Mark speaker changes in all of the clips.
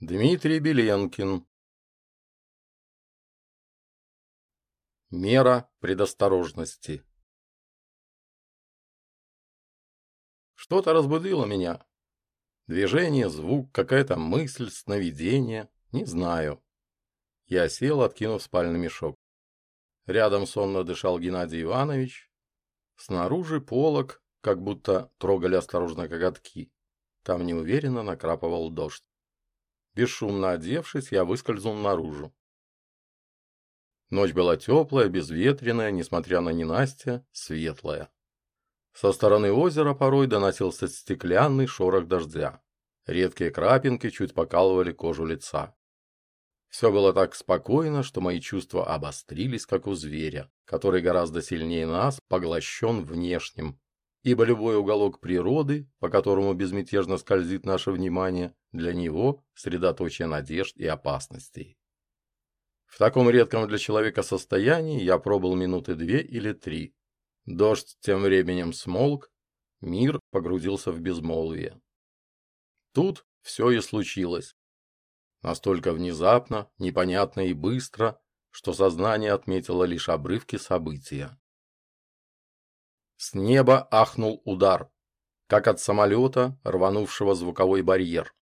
Speaker 1: Дмитрий Беленкин Мера предосторожности Что-то разбудило меня. Движение, звук, какая-то мысль, сновидение. Не знаю. Я сел, откинув спальный мешок. Рядом сонно дышал Геннадий Иванович. Снаружи полог, как будто трогали осторожно коготки. Там неуверенно накрапывал дождь. Бесшумно одевшись, я выскользнул наружу. Ночь была теплая, безветренная, несмотря на ненастье, светлая. Со стороны озера порой доносился стеклянный шорох дождя. Редкие крапинки чуть покалывали кожу лица. Все было так спокойно, что мои чувства обострились, как у зверя, который гораздо сильнее нас поглощен внешним, ибо любой уголок природы, по которому безмятежно скользит наше внимание, для него средоточие надежд и опасностей. В таком редком для человека состоянии я пробыл минуты две или три. Дождь тем временем смолк, мир погрузился в безмолвие. Тут все и случилось. Настолько внезапно, непонятно и быстро, что сознание отметило лишь обрывки события. С неба ахнул удар, как от самолета, рванувшего звуковой барьер.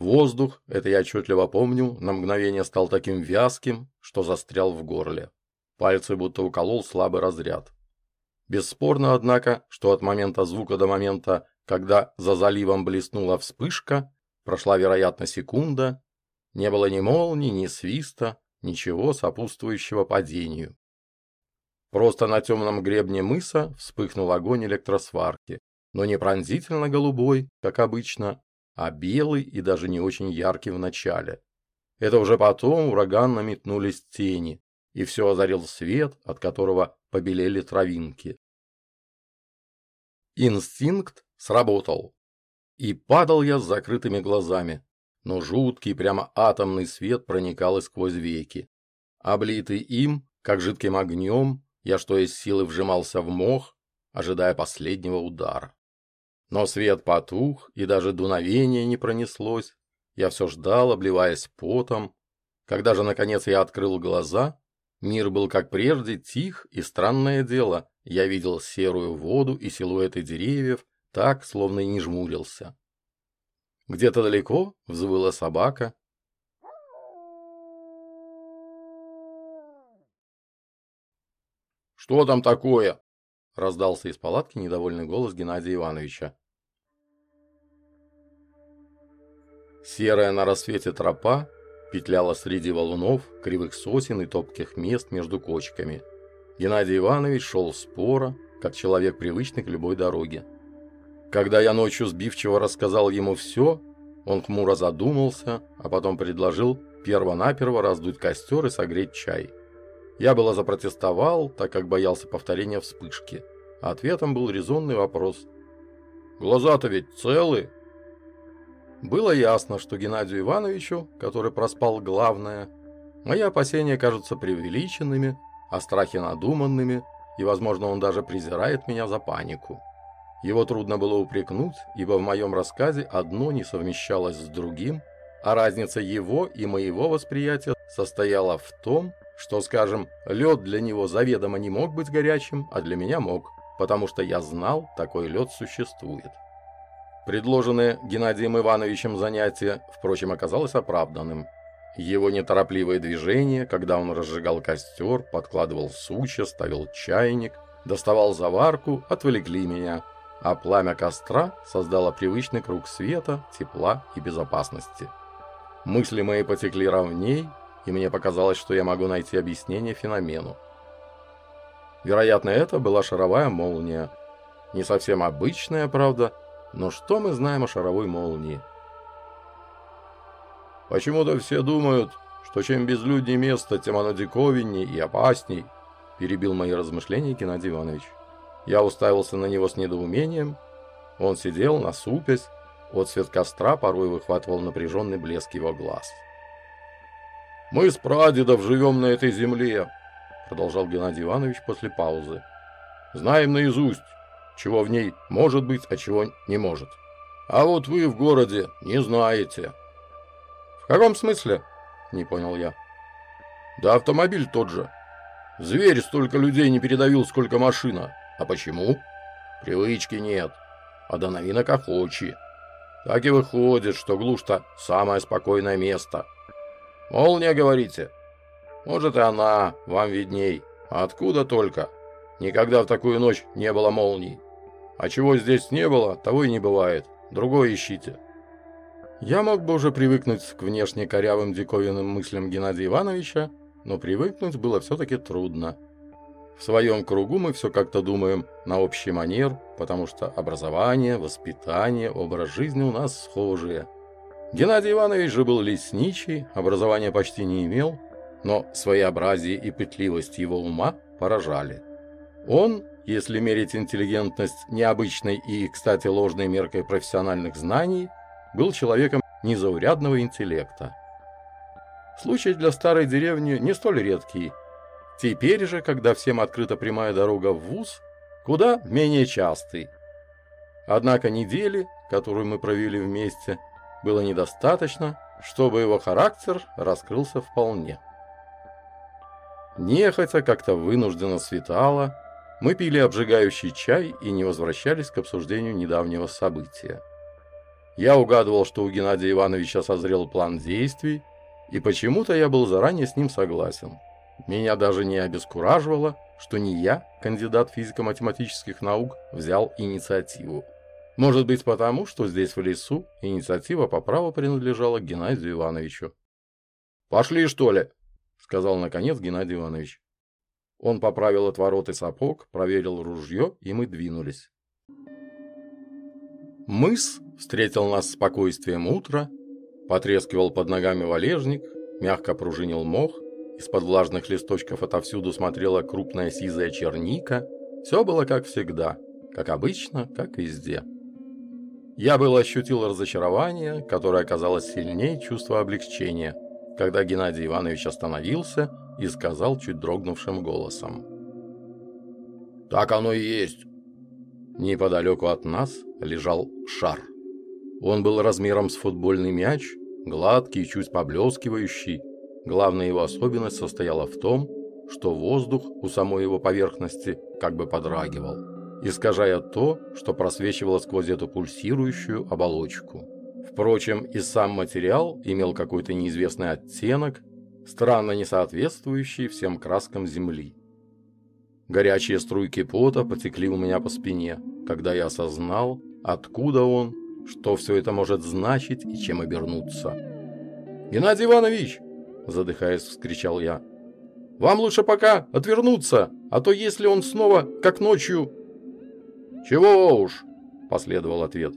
Speaker 1: Воздух, это я отчетливо помню, на мгновение стал таким вязким, что застрял в горле. Пальцы будто уколол слабый разряд. Бесспорно, однако, что от момента звука до момента, когда за заливом блеснула вспышка, прошла, вероятно, секунда, не было ни молнии, ни свиста, ничего сопутствующего падению. Просто на темном гребне мыса вспыхнул огонь электросварки, но не пронзительно голубой, как обычно, а белый и даже не очень яркий в начале. Это уже потом ураганно метнулись тени, и все озарил свет, от которого побелели травинки. Инстинкт сработал. И падал я с закрытыми глазами, но жуткий, прямо атомный свет проникал и сквозь веки. Облитый им, как жидким огнем, я что из силы вжимался в мох, ожидая последнего удара. Но свет потух, и даже дуновение не пронеслось. Я все ждал, обливаясь потом. Когда же, наконец, я открыл глаза, мир был, как прежде, тих, и странное дело, я видел серую воду и силуэты деревьев, так, словно и не жмурился. Где-то далеко взвыла собака. «Что там такое?» — раздался из палатки недовольный голос Геннадия Ивановича. Серая на рассвете тропа петляла среди валунов, кривых сосен и топких мест между кочками. Геннадий Иванович шел споро, как человек привычный к любой дороге. Когда я ночью сбивчиво рассказал ему все, он хмуро задумался, а потом предложил перво-наперво раздуть костер и согреть чай. Я было запротестовал, так как боялся повторения вспышки. ответом был резонный вопрос. «Глаза-то ведь целы?» Было ясно, что Геннадию Ивановичу, который проспал главное, мои опасения кажутся преувеличенными, а страхи надуманными, и, возможно, он даже презирает меня за панику. Его трудно было упрекнуть, ибо в моем рассказе одно не совмещалось с другим, а разница его и моего восприятия состояла в том, что, скажем, лед для него заведомо не мог быть горячим, а для меня мог, потому что я знал, такой лед существует. Предложенное Геннадием Ивановичем занятие, впрочем, оказалось оправданным. Его неторопливые движения, когда он разжигал костер, подкладывал сучья, ставил чайник, доставал заварку, отвлекли меня, а пламя костра создало привычный круг света, тепла и безопасности. Мысли мои потекли ровней, и мне показалось, что я могу найти объяснение феномену. Вероятно, это была шаровая молния. Не совсем обычная, правда, но что мы знаем о шаровой молнии? Почему-то все думают, что чем безлюднее место, тем оно диковинней и опасней, перебил мои размышления Геннадий Иванович. Я уставился на него с недоумением. Он сидел, насупясь, отсвет костра порой выхватывал напряженный блеск его глаз. «Мы с прадедов живем на этой земле», — продолжал Геннадий Иванович после паузы. «Знаем наизусть, чего в ней может быть, а чего не может. А вот вы в городе не знаете.
Speaker 2: В каком смысле? Не понял я.
Speaker 1: Да автомобиль тот же. Зверь столько людей не передавил, сколько машина. А почему? Привычки нет. А до новинок охочи. Так и выходит, что глушь-то самое спокойное место. Молния, говорите? Может, и она, вам видней. Откуда только? Никогда в такую ночь не было молний. А чего здесь не было, того и не бывает. Другое ищите.
Speaker 2: Я мог бы уже привыкнуть к внешне корявым диковинным мыслям Геннадия Ивановича, но привыкнуть было все-таки трудно. В своем кругу мы все как-то думаем на общий манер, потому что образование, воспитание, образ жизни у нас схожие. Геннадий Иванович же был лесничий, образования почти не имел, но своеобразие и пытливость его ума поражали. Он, если мерить интеллигентность необычной и, кстати, ложной меркой профессиональных знаний, был человеком незаурядного интеллекта. Случай для старой деревни не столь редкий. Теперь же, когда всем открыта прямая дорога в ВУЗ, куда менее частый. Однако недели, которую мы провели вместе, было недостаточно, чтобы его характер раскрылся вполне. Нехотя, как-то вынужденно светало, мы пили обжигающий чай и не возвращались к обсуждению недавнего события. Я угадывал, что у Геннадия Ивановича созрел план действий, и почему-то я был заранее с ним согласен. Меня даже не обескураживало, что не я, кандидат физико-математических наук, взял инициативу. Может быть потому, что здесь в лесу инициатива по праву принадлежала Геннадию Ивановичу.
Speaker 1: «Пошли, что ли?» — сказал наконец Геннадий Иванович. Он поправил отвороты сапог, проверил ружье, и мы двинулись. Мыс встретил нас спокойствием утра, потрескивал под ногами валежник, мягко пружинил мох, из-под влажных листочков отовсюду смотрела крупная сизая черника. Все было как всегда, как обычно, как везде. Я было ощутил разочарование, которое оказалось сильнее чувства облегчения, когда Геннадий Иванович остановился и сказал чуть дрогнувшим голосом. «Так оно и есть». Неподалеку от нас лежал шар. Он был размером с футбольный мяч, гладкий, чуть поблескивающий. Главная его особенность состояла в том, что воздух у самой его поверхности как бы подрагивал, искажая то, что просвечивало сквозь эту пульсирующую оболочку. Впрочем, и сам материал имел какой-то неизвестный оттенок, странно не соответствующий всем краскам Земли. Горячие струйки пота потекли у меня по спине, когда я осознал, откуда он, что все это может значить и чем обернуться. «Геннадий Иванович!» – задыхаясь, вскричал я. «Вам лучше пока отвернуться, а то если он снова, как ночью...» «Чего уж!» – последовал ответ.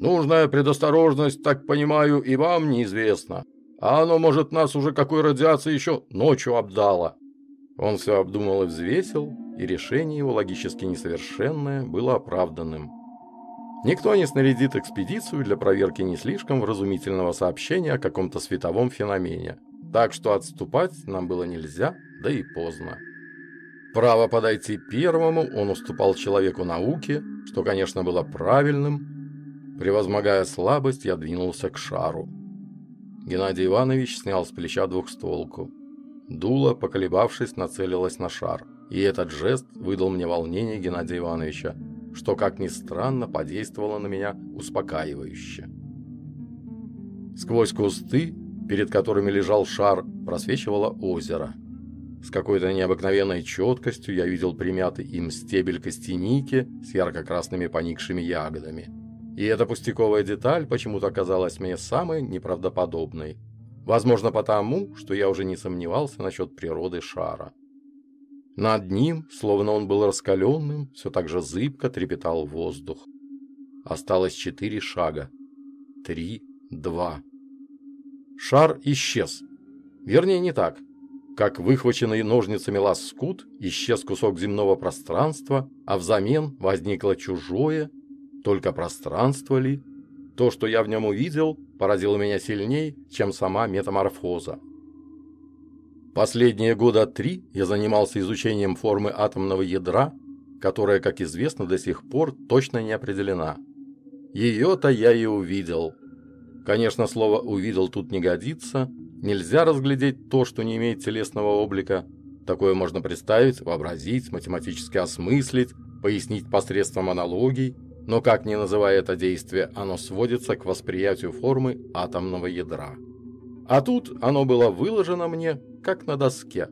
Speaker 1: «Нужная предосторожность, так понимаю, и вам неизвестна. А оно, может, нас уже какой радиацией еще ночью обдало. Он все обдумал и взвесил, и решение его логически несовершенное было оправданным. Никто не снарядит экспедицию для проверки не слишком вразумительного сообщения о каком-то световом феномене. Так что отступать нам было нельзя, да и поздно. Право подойти первому он уступал человеку науки, что, конечно, было правильным. Превозмогая слабость, я двинулся к шару. Геннадий Иванович снял с плеча двухстволку. Дуло, поколебавшись, нацелилось на шар. И этот жест выдал мне волнение Геннадия Ивановича, что, как ни странно, подействовало на меня успокаивающе. Сквозь кусты, перед которыми лежал шар, просвечивало озеро. С какой-то необыкновенной четкостью я видел примятый им стебель костяники с ярко-красными поникшими ягодами. И эта пустяковая деталь почему-то казалась мне самой неправдоподобной. Возможно потому, что я уже не сомневался насчет природы шара. Над ним, словно он был раскаленным, все так же зыбко трепетал воздух. Осталось четыре шага. Три, два. Шар исчез. Вернее, не так. Как выхваченный ножницами лоскут, исчез кусок земного пространства, а взамен возникло чужое, только пространство ли? То, что я в нем увидел, поразило меня сильнее, чем сама метаморфоза. Последние года три я занимался изучением формы атомного ядра, которая, как известно, до сих пор точно не определена. Ее-то я и увидел. Конечно, слово «увидел» тут не годится. Нельзя разглядеть то, что не имеет телесного облика. Такое можно представить, вообразить, математически осмыслить, пояснить посредством аналогий, но как ни называя это действие, оно сводится к восприятию формы атомного ядра. А тут оно было выложено мне, как на доске.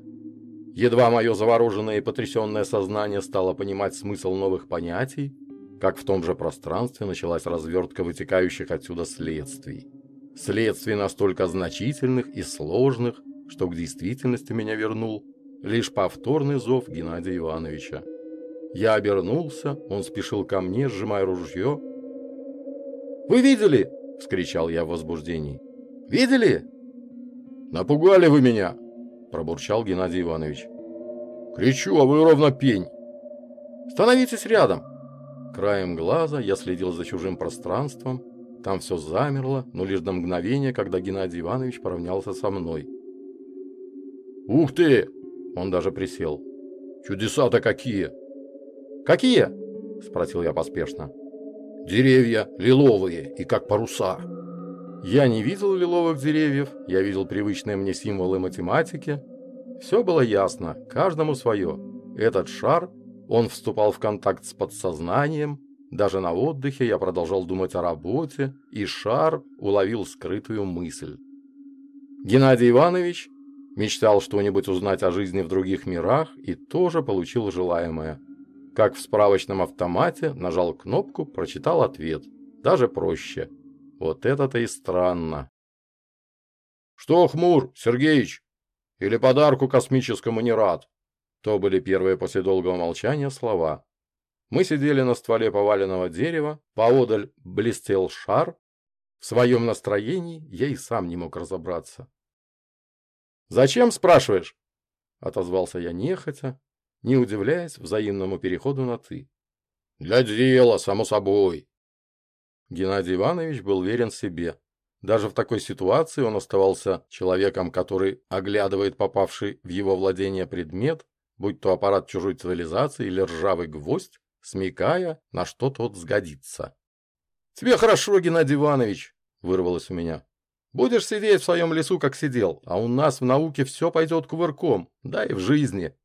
Speaker 1: Едва мое завороженное и потрясенное сознание стало понимать смысл новых понятий, как в том же пространстве началась развертка вытекающих отсюда следствий. Следствий настолько значительных и сложных, что к действительности меня вернул лишь повторный зов Геннадия Ивановича. Я обернулся, он спешил ко мне, сжимая ружье. «Вы видели?» — вскричал я в возбуждении. «Видели?» «Напугали вы меня!» пробурчал Геннадий Иванович. «Кричу, а вы ровно пень!» «Становитесь рядом!» Краем глаза я следил за чужим пространством. Там все замерло, но лишь до мгновения, когда Геннадий Иванович поравнялся со мной. «Ух ты!» Он даже присел. «Чудеса-то какие!» «Какие?» – спросил я поспешно. «Деревья лиловые и как паруса!» Я не видел лиловых деревьев, я видел привычные мне символы математики. Все было ясно, каждому свое. Этот шар, он вступал в контакт с подсознанием, даже на отдыхе я продолжал думать о работе, и шар уловил скрытую мысль. Геннадий Иванович мечтал что-нибудь узнать о жизни в других мирах и тоже получил желаемое. Как в справочном автомате, нажал кнопку, прочитал ответ. Даже проще – вот это-то и странно. «Что, Хмур, Сергеич? Или подарку космическому не рад?» То были первые после долгого молчания слова. Мы сидели на стволе поваленного дерева, поодаль блестел шар. В своем настроении я и сам не мог разобраться. «Зачем, спрашиваешь?» — отозвался я нехотя, не удивляясь взаимному переходу на «ты». «Для дела, само собой», Геннадий Иванович был верен себе. Даже в такой ситуации он оставался человеком, который оглядывает попавший в его владение предмет, будь то аппарат чужой цивилизации или ржавый гвоздь, смекая, на что тот сгодится. «Тебе хорошо, Геннадий Иванович!» – вырвалось у меня. «Будешь сидеть в своем лесу, как сидел, а у нас в науке все пойдет кувырком, да и в жизни».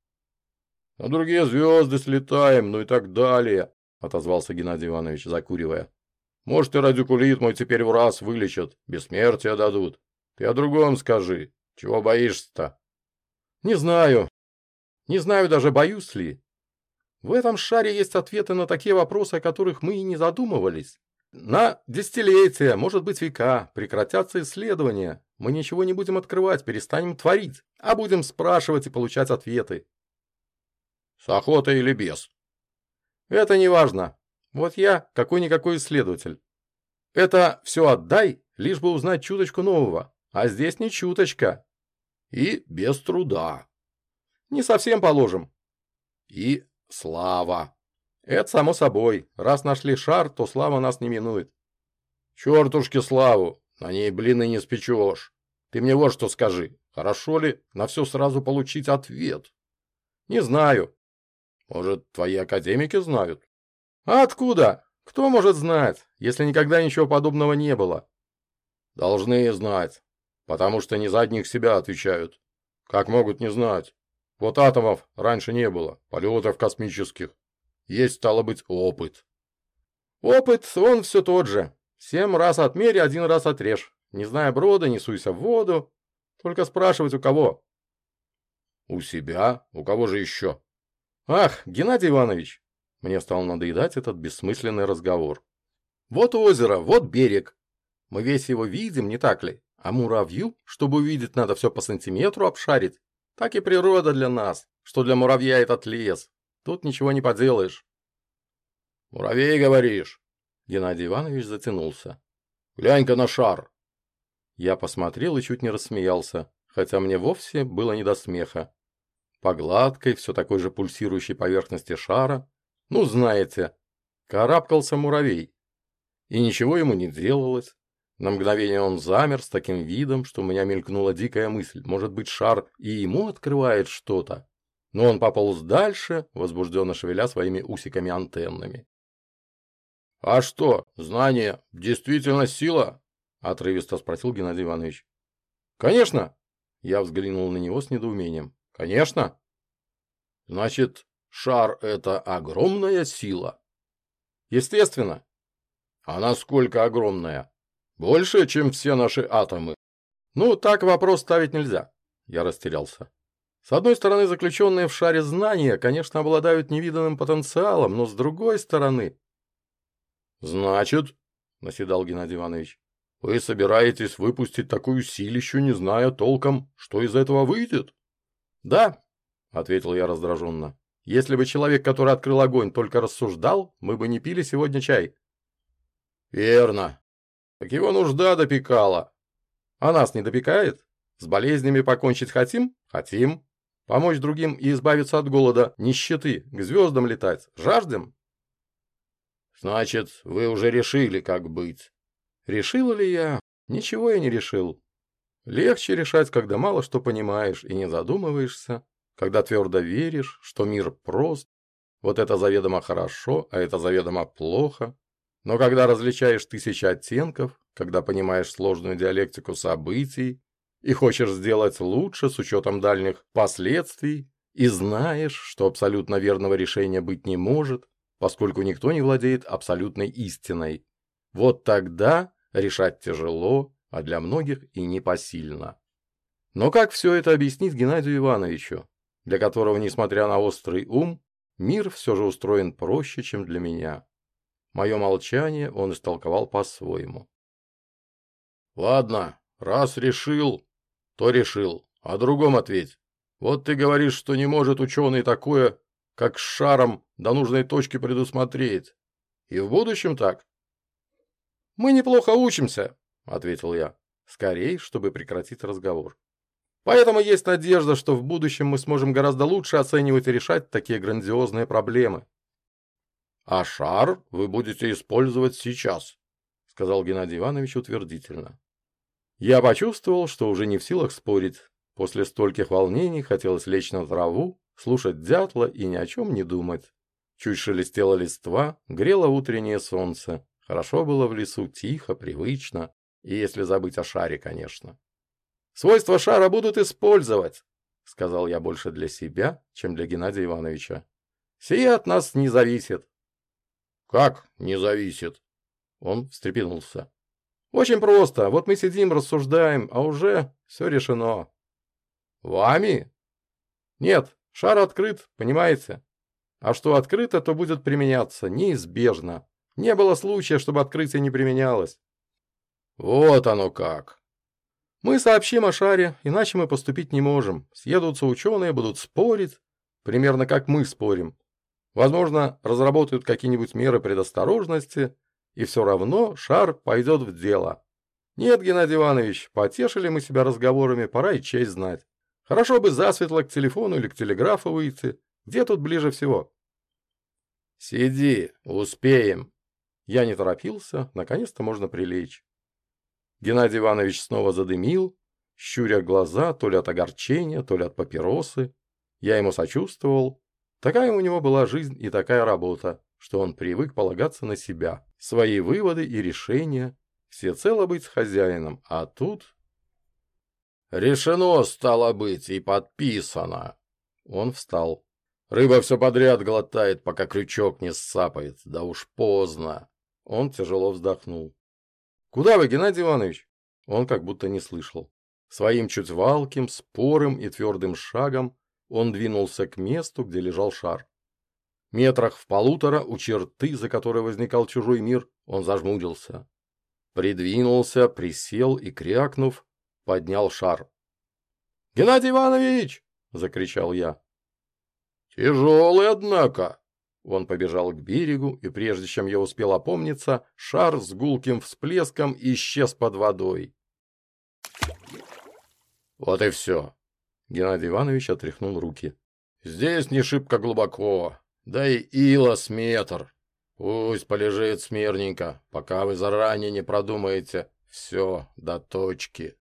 Speaker 1: «На другие звезды слетаем, ну и так далее», – отозвался Геннадий Иванович, закуривая. Может, и радикулит мой теперь в раз вылечат, бессмертие дадут. Ты о другом скажи. Чего боишься-то? Не знаю. Не знаю даже, боюсь ли. В этом шаре есть ответы на такие вопросы, о которых мы и не задумывались. На десятилетия, может быть века, прекратятся исследования. Мы ничего не будем открывать, перестанем творить, а будем спрашивать и получать ответы. С охотой или без? Это не важно. Вот я какой-никакой исследователь. Это все отдай, лишь бы узнать чуточку нового. А здесь не чуточка. И без труда. Не совсем положим. И слава. Это само собой. Раз нашли шар, то слава нас не минует. Чертушки славу. На ней блины не спечешь. Ты мне вот что скажи. Хорошо ли на все сразу получить ответ? Не знаю. Может, твои академики знают? А откуда? Кто может знать, если никогда ничего подобного не было? Должны знать, потому что не за одних себя отвечают. Как могут не знать? Вот атомов раньше не было, полетов космических. Есть, стало быть, опыт. Опыт, он все тот же. Семь раз отмери, один раз отрежь. Не зная брода, не суйся в воду. Только спрашивать у кого? У себя? У кого же еще? Ах, Геннадий Иванович, мне стал надоедать этот бессмысленный разговор. Вот озеро, вот берег. Мы весь его видим, не так ли? А муравью, чтобы увидеть, надо все по сантиметру обшарить. Так и природа для нас, что для муравья этот лес. Тут ничего не поделаешь. Муравей, говоришь? Геннадий Иванович затянулся. Глянь-ка на шар. Я посмотрел и чуть не рассмеялся, хотя мне вовсе было не до смеха. По гладкой, все такой же пульсирующей поверхности шара ну, знаете, карабкался муравей. И ничего ему не делалось. На мгновение он замер с таким видом, что у меня мелькнула дикая мысль. Может быть, шар и ему открывает что-то?
Speaker 2: но он пополз дальше, возбужденно шевеля своими усиками-антеннами. «А что, знание действительно сила?» – отрывисто спросил Геннадий Иванович. «Конечно!» – я взглянул на него с недоумением. «Конечно!» «Значит, шар – это огромная сила?» «Естественно!» «А насколько огромная? Больше, чем все наши атомы?» «Ну, так вопрос ставить нельзя!» Я растерялся. С одной стороны, заключенные в шаре знания, конечно, обладают невиданным потенциалом, но с другой стороны... «Значит, — наседал Геннадий Иванович, — вы собираетесь выпустить такую силищу, не зная толком, что из этого выйдет?» «Да, — ответил я раздраженно. «Если бы человек, который открыл огонь, только рассуждал, мы бы не пили сегодня чай». «Верно. Так его нужда допекала. А нас не допекает? С болезнями покончить хотим? Хотим. Помочь другим и избавиться от голода, нищеты, к звездам летать. Жаждем? Значит, вы уже решили, как быть. Решил ли я? Ничего я не решил. Легче решать, когда мало что понимаешь и не задумываешься, когда твердо веришь, что мир прост, вот это заведомо хорошо, а это заведомо плохо. Но когда различаешь тысячи оттенков, когда понимаешь сложную диалектику событий, и хочешь сделать лучше с учетом дальних последствий, и знаешь, что абсолютно верного решения быть не может, поскольку никто не владеет абсолютной истиной. Вот тогда решать тяжело, а для многих и непосильно. Но как все это объяснить Геннадию Ивановичу, для которого, несмотря на острый ум, мир все же устроен проще, чем для меня? Мое молчание он истолковал по-своему. «Ладно, раз решил, то решил. О другом ответь. Вот ты говоришь, что не может ученый такое, как с шаром, до нужной точки предусмотреть. И в будущем так? Мы неплохо учимся, ответил я. Скорей, чтобы прекратить разговор. Поэтому есть надежда, что в будущем мы сможем гораздо лучше оценивать и решать такие грандиозные проблемы. А шар вы будете использовать сейчас, сказал Геннадий Иванович утвердительно. Я почувствовал, что уже не в силах спорить. После стольких волнений хотелось лечь на траву, слушать дятла и ни о чем не думать. Чуть шелестела листва, грело утреннее солнце. Хорошо было в лесу, тихо, привычно. И если забыть о шаре, конечно. «Свойства шара будут использовать», — сказал я больше для себя, чем для Геннадия Ивановича. «Сие от нас не зависит». «Как не зависит?» Он встрепенулся. Очень просто. Вот мы сидим, рассуждаем, а уже все решено. Вами? Нет, шар открыт, понимаете? А что открыто, то будет применяться, неизбежно. Не было случая, чтобы открытие не применялось. Вот оно как. Мы сообщим о шаре, иначе мы поступить не можем. Съедутся ученые, будут спорить, примерно как мы спорим. Возможно, разработают какие-нибудь меры предосторожности, и все равно шар пойдет в дело. Нет, Геннадий Иванович, потешили мы себя разговорами, пора и честь знать. Хорошо бы засветло к телефону или к телеграфу выйти. Где тут ближе всего? Сиди, успеем. Я не торопился, наконец-то можно прилечь. Геннадий Иванович снова задымил, щуря глаза то ли от огорчения, то ли от папиросы. Я ему сочувствовал. Такая у него была жизнь и такая работа что он привык полагаться на себя, свои выводы и решения, всецело быть хозяином, а тут... «Решено, стало быть, и подписано!» Он встал. «Рыба все подряд глотает, пока крючок не сцапает, да уж поздно!» Он тяжело вздохнул. «Куда вы, Геннадий Иванович?» Он как будто не слышал. Своим чуть валким, спорым и твердым шагом он двинулся к месту, где лежал шар. Метрах в полутора у черты, за которой возникал чужой мир, он зажмурился. Придвинулся, присел и, крякнув, поднял шар. «Геннадий Иванович!» — закричал я. «Тяжелый, однако!» Он побежал к берегу, и прежде чем я успел опомниться, шар с гулким всплеском исчез под водой. «Вот и все!» Геннадий Иванович отряхнул руки. «Здесь не шибко глубоко. Да и илос метр. Пусть полежит смирненько, пока вы заранее не продумаете все до точки.